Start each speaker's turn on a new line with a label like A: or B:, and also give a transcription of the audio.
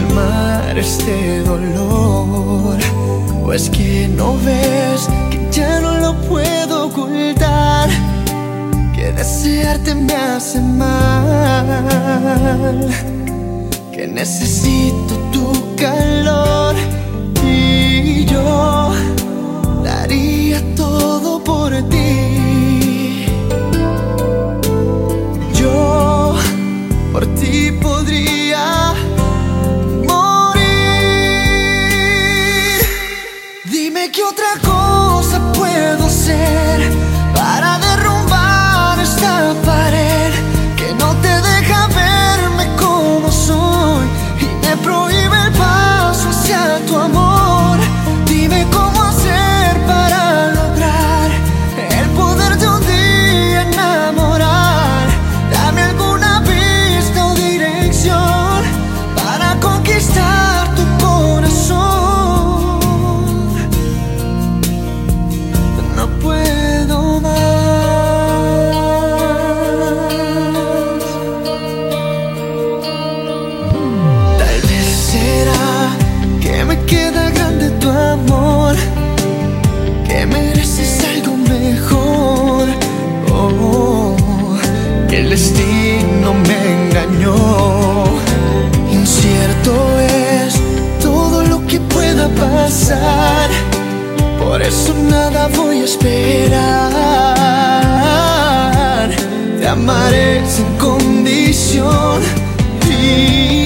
A: calmar este dolor. O es que no ves que ya no lo puedo ocultar, que desearte me hace mal, que necesito tu calor y yo daría todo por ti. Yo por ti come El destino me engañó. Incierto es todo lo que pueda pasar. Por eso nada voy a esperar. Te amaré sin condición. Y